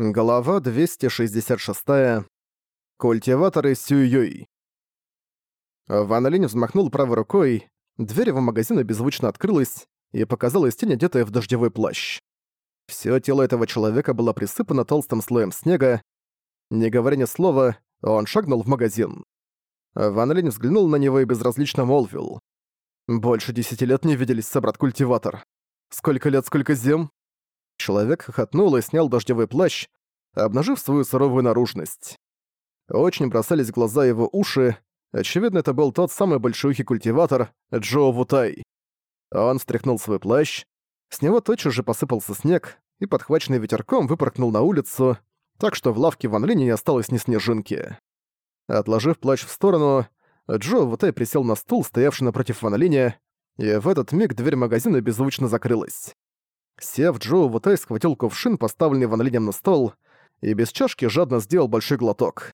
Глава 266. Культиваторы Сююй. Ван Линь взмахнул правой рукой, дверь его магазина беззвучно открылась, и показалась тень, одетая в дождевой плащ. Всё тело этого человека было присыпано толстым слоем снега. Не говоря ни слова, он шагнул в магазин. Ван Линь взглянул на него и безразлично молвил. «Больше десяти лет не виделись, собрат-культиватор. Сколько лет, сколько зем?» Человек хохотнул и снял дождевой плащ, обнажив свою суровую наружность. Очень бросались в глаза его уши, очевидно, это был тот самый большущий культиватор Джо Вутай. Он встряхнул свой плащ, с него тотчас же посыпался снег и, подхваченный ветерком, выпорхнул на улицу, так что в лавке Ван Лине не осталось ни снежинки. Отложив плащ в сторону, Джо Вутай присел на стул, стоявший напротив Ван Линя, и в этот миг дверь магазина беззвучно закрылась. Сев, Джоу Вутай схватил кувшин, поставленный Ван Линем на стол, и без чашки жадно сделал большой глоток.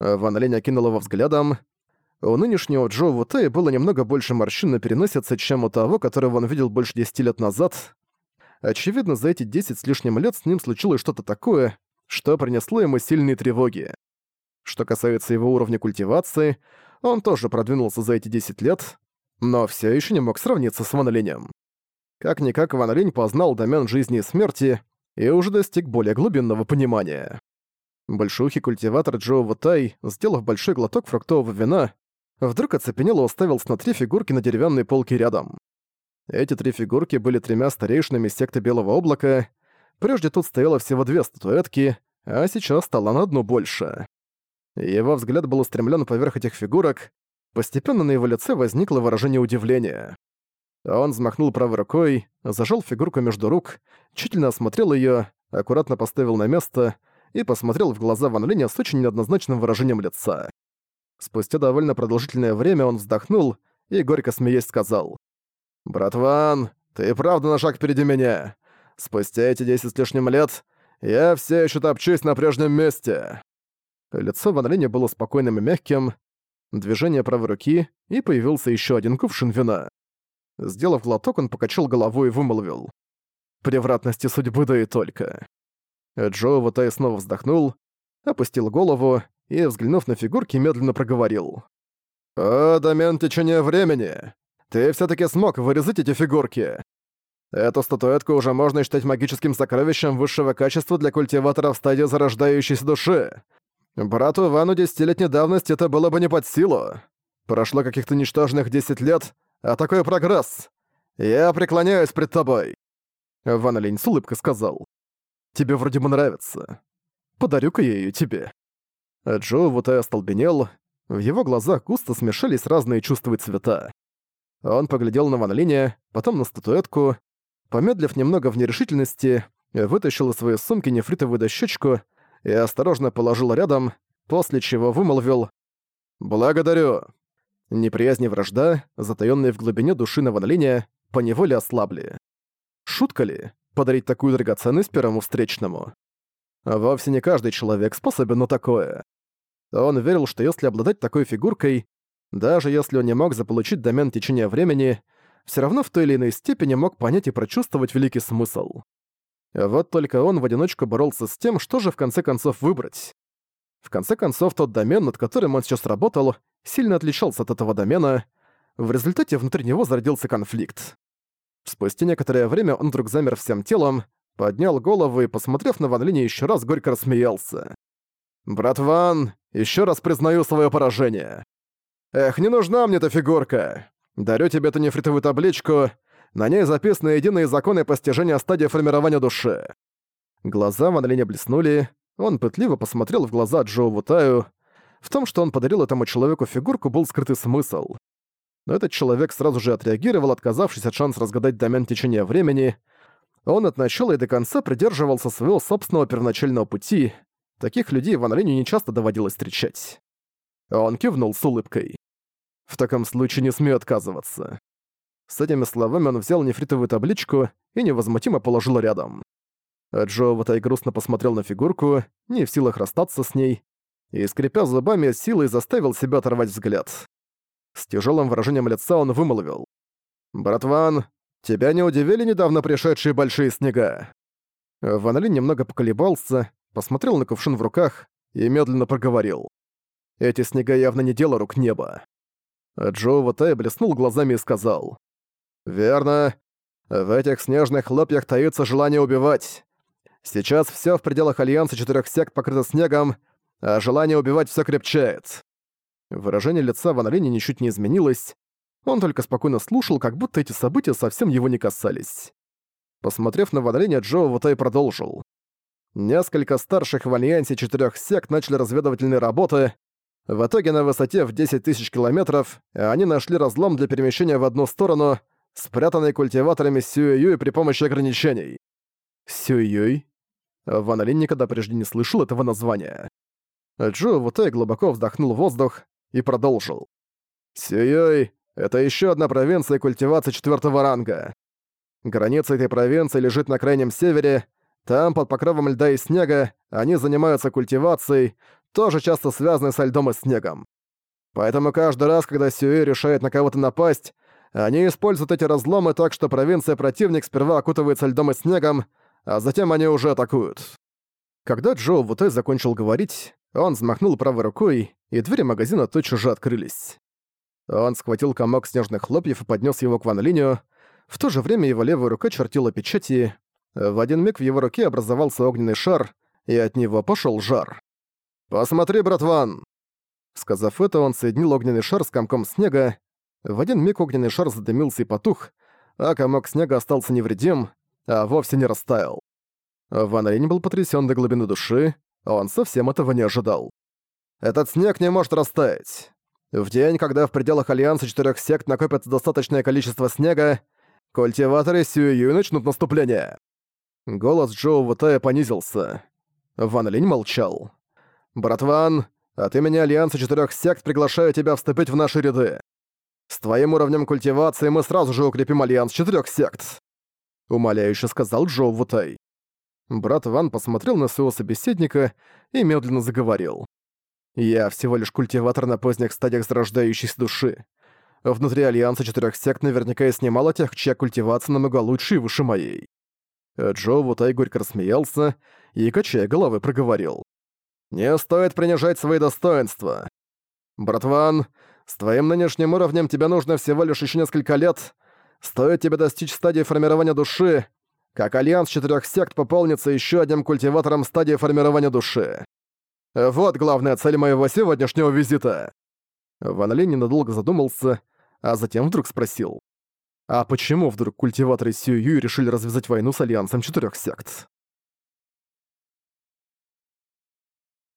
Ван Линь окинул его взглядом. У нынешнего Джоу Вутай было немного больше морщин на переносице, чем у того, которого он видел больше десяти лет назад. Очевидно, за эти десять с лишним лет с ним случилось что-то такое, что принесло ему сильные тревоги. Что касается его уровня культивации, он тоже продвинулся за эти 10 лет, но все еще не мог сравниться с Ван Линем. Как-никак Ван Линь познал домен жизни и смерти и уже достиг более глубинного понимания. Большухий культиватор Джоу Вутай, сделав большой глоток фруктового вина, вдруг оцепенело уставился на три фигурки на деревянной полке рядом. Эти три фигурки были тремя старейшинами секты Белого Облака. Прежде тут стояло всего две статуэтки, а сейчас стало на одну больше. Его взгляд был устремлен поверх этих фигурок. Постепенно на его лице возникло выражение удивления. Он взмахнул правой рукой, зажал фигурку между рук, тщательно осмотрел её, аккуратно поставил на место и посмотрел в глаза Ван Линя с очень неоднозначным выражением лица. Спустя довольно продолжительное время он вздохнул и, горько смеясь, сказал. «Брат Ван, ты правда на шаг впереди меня. Спустя эти десять с лишним лет я все еще топчусь на прежнем месте». Лицо Ван Линя было спокойным и мягким, движение правой руки, и появился еще один кувшин вина. Сделав глоток, он покачал головой и вымолвил. «Превратности судьбы да и только». Джо Ватай снова вздохнул, опустил голову и, взглянув на фигурки, медленно проговорил. «О, домен течения времени! Ты все таки смог вырезать эти фигурки! Эту статуэтку уже можно считать магическим сокровищем высшего качества для культиватора в стадии зарождающейся души. Брату Ивану десятилетней давности это было бы не под силу. Прошло каких-то ничтожных десять лет, а такой прогресс! Я преклоняюсь пред тобой!» Ван Линь с улыбкой сказал. «Тебе вроде бы нравится. Подарю-ка я её тебе». Джо вот и остолбенел. В его глазах густо смешались разные чувства и цвета. Он поглядел на Ван Линя, потом на статуэтку, помедлив немного в нерешительности, вытащил из своей сумки нефритовую дощечку и осторожно положил рядом, после чего вымолвил «Благодарю». Неприязнь и вражда, затаённые в глубине души Ван поневоле ослабли. Шутка ли подарить такую драгоценность первому встречному? Вовсе не каждый человек способен на такое. Он верил, что если обладать такой фигуркой, даже если он не мог заполучить домен течения времени, все равно в той или иной степени мог понять и прочувствовать великий смысл. Вот только он в одиночку боролся с тем, что же в конце концов выбрать. В конце концов, тот домен, над которым он сейчас работал, сильно отличался от этого домена. В результате внутри него зародился конфликт. Спустя некоторое время он вдруг замер всем телом, поднял голову и, посмотрев на Ван Линя еще раз, горько рассмеялся. «Брат Ван, еще раз признаю свое поражение. Эх, не нужна мне эта фигурка. Дарю тебе эту нефритовую табличку. На ней записаны единые законы постижения стадии формирования души». Глаза Ван Линя блеснули, он пытливо посмотрел в глаза Джоу Вутаю. В том, что он подарил этому человеку фигурку, был скрытый смысл. Но этот человек сразу же отреагировал, отказавшись от шанса разгадать домен течения времени. Он от начала и до конца придерживался своего собственного первоначального пути. Таких людей в Анлине не часто доводилось встречать. Он кивнул с улыбкой. «В таком случае не смею отказываться». С этими словами он взял нефритовую табличку и невозмутимо положил рядом. Джо Ватай грустно посмотрел на фигурку, не в силах расстаться с ней, и, скрипя зубами, силой заставил себя оторвать взгляд. С тяжелым выражением лица он вымолвил. «Братван, тебя не удивили недавно пришедшие большие снега?» Ван немного поколебался, посмотрел на кувшин в руках и медленно проговорил. «Эти снега явно не дело рук неба». Джоу Ватай блеснул глазами и сказал. «Верно. В этих снежных хлопьях таится желание убивать. Сейчас все в пределах Альянса четырех сект покрыто снегом, а желание убивать все крепчает». Выражение лица Ван Линя ничуть не изменилось. Он только спокойно слушал, как будто эти события совсем его не касались. Посмотрев на Ван Линя, Джоу Ватай продолжил. Несколько старших в Альянсе четырех сект начали разведывательные работы. В итоге на высоте в 10 тысяч километров они нашли разлом для перемещения в одну сторону, спрятанный культиваторами Сюэюй при помощи ограничений. Сюэюй? Ван Линь никогда прежде не слышал этого названия. Джо Вутэй глубоко вздохнул воздух и продолжил. Сюэюй — это еще одна провинция культивации четвертого ранга. Граница этой провинции лежит на крайнем севере, там, под покровом льда и снега, они занимаются культивацией, тоже часто связанной со льдом и снегом. Поэтому каждый раз, когда Сюэ решает на кого-то напасть, они используют эти разломы так, что провинция противник сперва окутывается льдом и снегом, а затем они уже атакуют. Когда Джоу Вутэй закончил говорить, он взмахнул правой рукой, и двери магазина тотчас же открылись. Он схватил комок снежных хлопьев и поднес его к Ван. В то же время его левая рука чертила печати, в один миг в его руке образовался огненный шар, и от него пошел жар. «Посмотри, братван!» Сказав это, он соединил огненный шар с комком снега. В один миг огненный шар задымился и потух, а комок снега остался невредим, а вовсе не растаял. Ван Линь был потрясен до глубины души, он совсем этого не ожидал. «Этот снег не может растаять. В день, когда в пределах Альянса четырех сект накопится достаточное количество снега, культиваторы Сюю начнут наступление. Голос Джоу Вутая понизился. Ван Линь молчал. «Братван, от имени Альянса Четырёх Сект приглашаю тебя вступить в наши ряды. С твоим уровнем культивации мы сразу же укрепим Альянс Четырёх Сект», — умоляюще сказал Джоу Вутай. Брат Ван посмотрел на своего собеседника и медленно заговорил. «Я всего лишь культиватор на поздних стадиях зарождающейся души. Внутри Альянса Четырёх Сект наверняка есть немало тех, чья культивация намного лучше и выше моей. Джо Вутай горько рассмеялся и, качая головой, проговорил. «Не стоит принижать свои достоинства. Брат Ван, с твоим нынешним уровнем тебе нужно всего лишь еще несколько лет. Стоит тебе достичь стадии формирования души, как Альянс Четырех Сект пополнится еще одним культиватором стадии формирования души. Вот главная цель моего сегодняшнего визита». Ван Линь ненадолго задумался, а затем вдруг спросил. А почему вдруг культиваторы Сью решили развязать войну с Альянсом Четырех Сект?